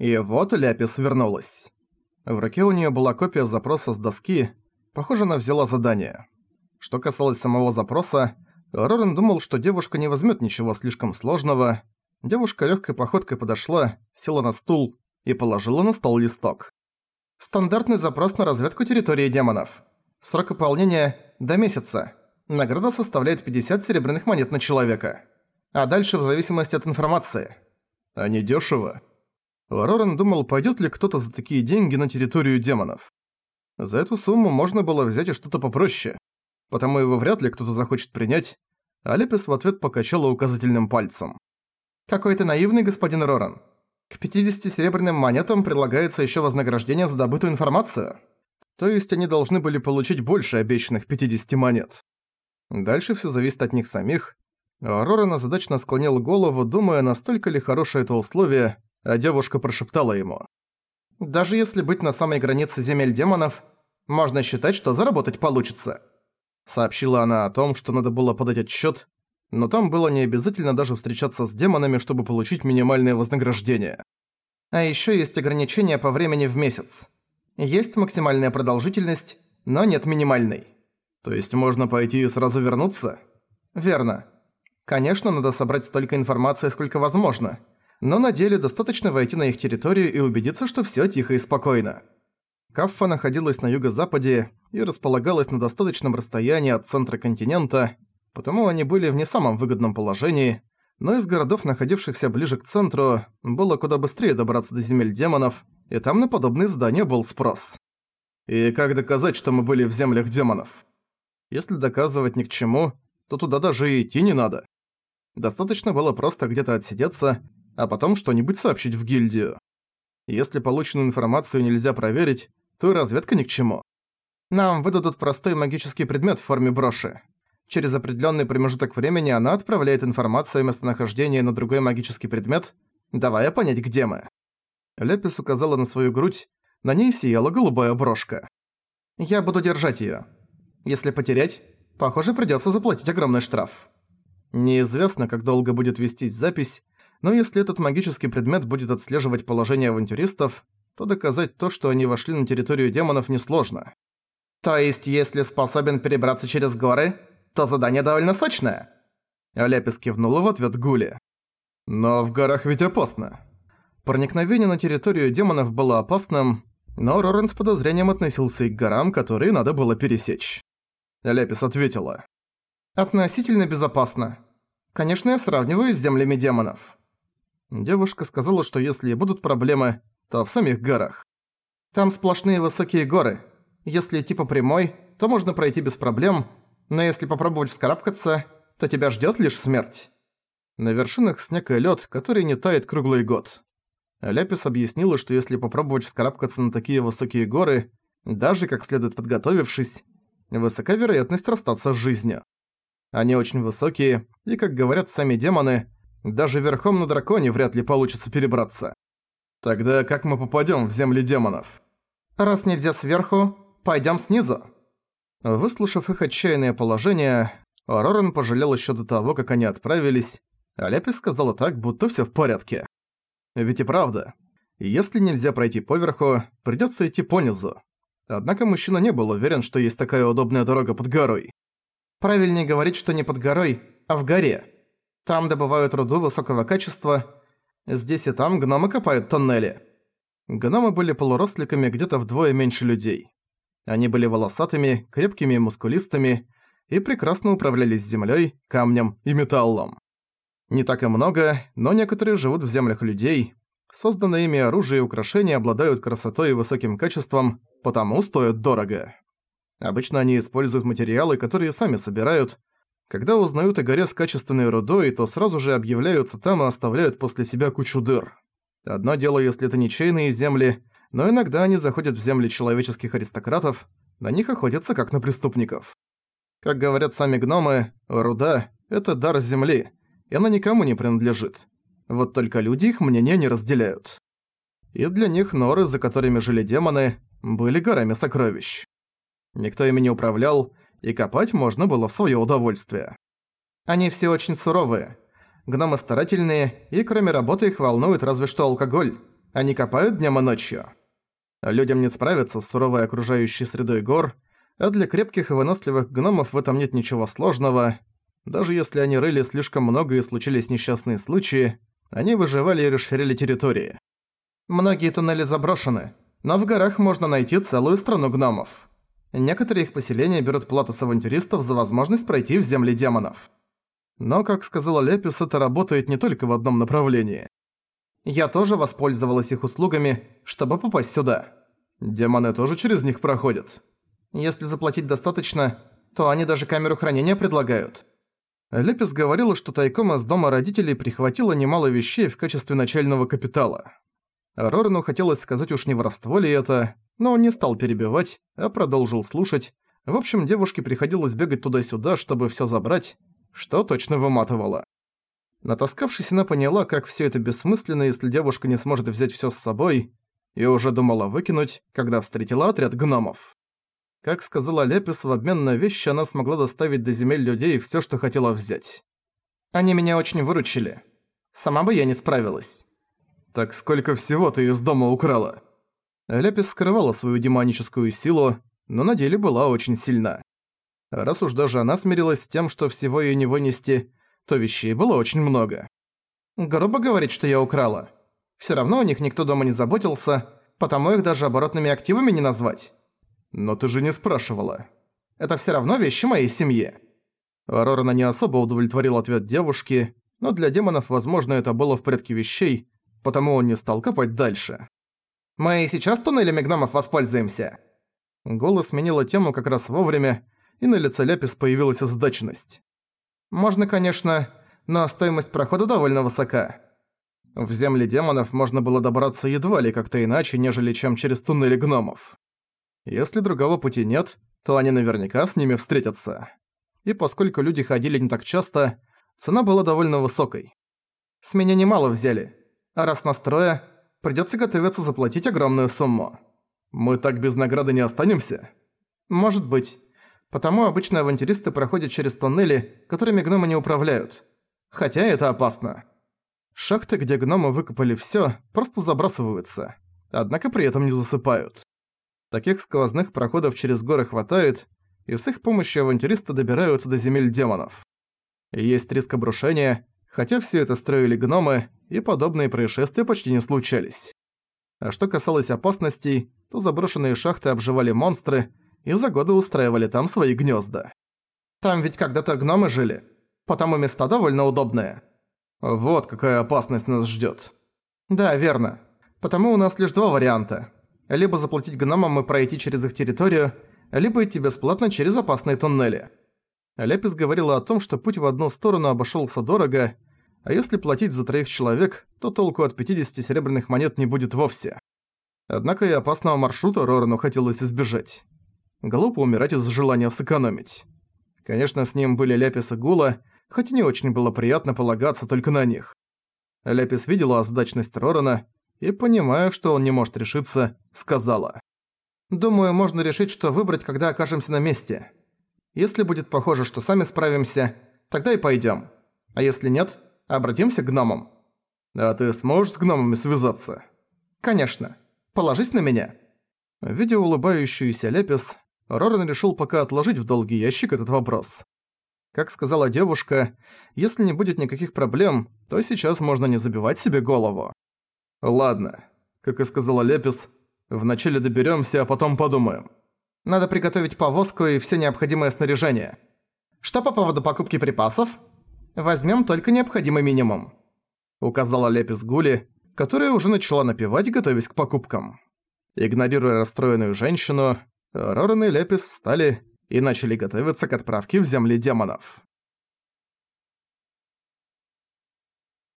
И вот Ляпис вернулась. В руке у неё была копия запроса с доски, похоже, она взяла задание. Что касалось самого запроса, Рорен думал, что девушка не возьмёт ничего слишком сложного. Девушка лёгкой походкой подошла, села на стул и положила на стол листок. Стандартный запрос на разведку территории демонов. Срок выполнения – до месяца. Награда составляет 50 серебряных монет на человека. А дальше в зависимости от информации. А не дешево. Роран думал, пойдет ли кто-то за такие деньги на территорию демонов. За эту сумму можно было взять и что-то попроще. Потому его вряд ли кто-то захочет принять, а Лепис в ответ покачала указательным пальцем. «Какой ты наивный, господин Роран. К 50 серебряным монетам предлагается еще вознаграждение за добытую информацию. То есть они должны были получить больше обещанных 50 монет. Дальше все зависит от них самих. Роран озадачно склонил голову, думая, настолько ли хорошее это условие, а девушка прошептала ему. «Даже если быть на самой границе земель демонов, можно считать, что заработать получится». Сообщила она о том, что надо было подать отчет, но там было не обязательно даже встречаться с демонами, чтобы получить минимальное вознаграждение. А ещё есть ограничения по времени в месяц. Есть максимальная продолжительность, но нет минимальной. То есть можно пойти и сразу вернуться? Верно. Конечно, надо собрать столько информации, сколько возможно. Но на деле достаточно войти на их территорию и убедиться, что всё тихо и спокойно. Каффа находилась на юго-западе и располагалась на достаточном расстоянии от центра континента, потому они были в не самом выгодном положении, но из городов, находившихся ближе к центру, было куда быстрее добраться до земель демонов, и там на подобные здания был спрос. И как доказать, что мы были в землях демонов? Если доказывать ни к чему, то туда даже и идти не надо. Достаточно было просто где-то отсидеться, а потом что-нибудь сообщить в гильдию. Если полученную информацию нельзя проверить, то и разведка ни к чему. Нам выдадут простой магический предмет в форме броши. Через определенный промежуток времени она отправляет информацию о местонахождении на другой магический предмет, давая понять, где мы. Лепис указала на свою грудь, на ней сияла голубая брошка. «Я буду держать её. Если потерять, похоже, придётся заплатить огромный штраф». Неизвестно, как долго будет вестись запись, но если этот магический предмет будет отслеживать положение авантюристов, то доказать то, что они вошли на территорию демонов, несложно. «То есть, если способен перебраться через горы, то задание довольно сочное». Ляпис кивнула в ответ Гули. «Но в горах ведь опасно». Проникновение на территорию демонов было опасным, но Рорен с подозрением относился и к горам, которые надо было пересечь. Ляпис ответила. «Относительно безопасно. Конечно, я сравниваю с землями демонов». Девушка сказала, что если будут проблемы, то в самих горах. Там сплошные высокие горы. Если идти по прямой, то можно пройти без проблем, но если попробовать вскарабкаться, то тебя ждёт лишь смерть. На вершинах снег и лёд, который не тает круглый год. Ляпис объяснила, что если попробовать вскарабкаться на такие высокие горы, даже как следует подготовившись, высока вероятность расстаться с жизнью. Они очень высокие, и, как говорят сами демоны, даже верхом на драконе вряд ли получится перебраться. Тогда как мы попадём в земли демонов? Раз нельзя сверху, пойдём снизу. Выслушав их отчаянное положение, Роран пожалел ещё до того, как они отправились, а Ляпис сказала так, будто всё в порядке. Ведь и правда, если нельзя пройти поверху, придётся идти понизу. Однако мужчина не был уверен, что есть такая удобная дорога под горой. Правильнее говорить, что не под горой, а в горе. Там добывают руду высокого качества, здесь и там гномы копают тоннели. Гномы были полуросликами где-то вдвое меньше людей. Они были волосатыми, крепкими и мускулистыми и прекрасно управлялись землей, камнем и металлом. Не так и много, но некоторые живут в землях людей. Созданные ими оружие и украшения обладают красотой и высоким качеством, потому стоят дорого. Обычно они используют материалы, которые сами собирают. Когда узнают о горе с качественной рудой, то сразу же объявляются там и оставляют после себя кучу дыр. Одно дело, если это ничейные земли, но иногда они заходят в земли человеческих аристократов, на них охотятся как на преступников. Как говорят сами гномы, руда – это дар земли, и она никому не принадлежит. Вот только люди их мнения не разделяют. И для них норы, за которыми жили демоны, были горами сокровищ. Никто ими не управлял, и копать можно было в своё удовольствие. Они все очень суровые. Гномы старательные, и кроме работы их волнует разве что алкоголь. Они копают днем и ночью. Людям не справиться с суровой окружающей средой гор, а для крепких и выносливых гномов в этом нет ничего сложного. Даже если они рыли слишком много и случились несчастные случаи, они выживали и расширяли территории. Многие туннели заброшены, но в горах можно найти целую страну гномов. Некоторые их поселения берут плату с авантюристов за возможность пройти в земли демонов. Но, как сказала Лепис, это работает не только в одном направлении. Я тоже воспользовалась их услугами, чтобы попасть сюда. Демоны тоже через них проходят. Если заплатить достаточно, то они даже камеру хранения предлагают. Лепис говорила, что тайком из дома родителей прихватила немало вещей в качестве начального капитала. Рорану хотелось сказать уж не воровство ли это, но он не стал перебивать, а продолжил слушать. В общем, девушке приходилось бегать туда-сюда, чтобы всё забрать, что точно выматывало. Натаскавшись, она поняла, как всё это бессмысленно, если девушка не сможет взять всё с собой, и уже думала выкинуть, когда встретила отряд гномов. Как сказала Лепис, в обмен на вещи она смогла доставить до земель людей всё, что хотела взять. Они меня очень выручили. Сама бы я не справилась. «Так сколько всего ты из дома украла?» Лепис скрывала свою демоническую силу, но на деле была очень сильна. Раз уж даже она смирилась с тем, что всего её не вынести, то вещей было очень много. Грубо говорить, что я украла. Всё равно о них никто дома не заботился, потому их даже оборотными активами не назвать. Но ты же не спрашивала. Это всё равно вещи моей семьи. Рорана не особо удовлетворил ответ девушки, но для демонов, возможно, это было в порядке вещей, потому он не стал копать дальше. «Мы и сейчас туннелями гномов воспользуемся?» Голос сменила тему как раз вовремя, и на лице Ляпис появилась озадаченность. «Можно, конечно, но стоимость прохода довольно высока. В земли демонов можно было добраться едва ли как-то иначе, нежели чем через туннели гномов. Если другого пути нет, то они наверняка с ними встретятся. И поскольку люди ходили не так часто, цена была довольно высокой. С меня немало взяли, а раз настроя, придётся готовиться заплатить огромную сумму. Мы так без награды не останемся? Может быть. Потому обычно авантюристы проходят через тоннели, которыми гномы не управляют. Хотя это опасно. Шахты, где гномы выкопали всё, просто забрасываются. Однако при этом не засыпают. Таких сквозных проходов через горы хватает, и с их помощью авантюристы добираются до земель демонов. есть риск обрушения, хотя все это строили гномы, и подобные происшествия почти не случались. А что касалось опасностей, то заброшенные шахты обживали монстры и за годы устраивали там свои гнезда. Там ведь когда-то гномы жили, потому места довольно удобные. Вот какая опасность нас ждет. Да, верно. Потому у нас лишь два варианта. Либо заплатить гномам и пройти через их территорию, либо идти бесплатно через опасные туннели. Лепис говорила о том, что путь в одну сторону обошелся дорого, а если платить за троих человек, то толку от 50 серебряных монет не будет вовсе. Однако и опасного маршрута Рорану хотелось избежать. Глупо умирать из-за желания сэкономить. Конечно, с ним были Ляпис и Гула, хоть и не очень было приятно полагаться только на них. Ляпис видела озадачность Рорана и, понимая, что он не может решиться, сказала. «Думаю, можно решить, что выбрать, когда окажемся на месте. Если будет похоже, что сами справимся, тогда и пойдём. А если нет, Обратимся к гномам. А ты сможешь с гномами связаться? Конечно. Положись на меня. Видя улыбающуюся Лепис, Роран решил пока отложить в долгий ящик этот вопрос. Как сказала девушка, если не будет никаких проблем, то сейчас можно не забивать себе голову. Ладно, как и сказала Лепис, вначале доберёмся, а потом подумаем. Надо приготовить повозку и всё необходимое снаряжение. Что по поводу покупки припасов? Возьмем только необходимый минимум», — указала Лепис Гули, которая уже начала напевать, готовясь к покупкам. Игнорируя расстроенную женщину, Роран и Лепис встали и начали готовиться к отправке в земли демонов.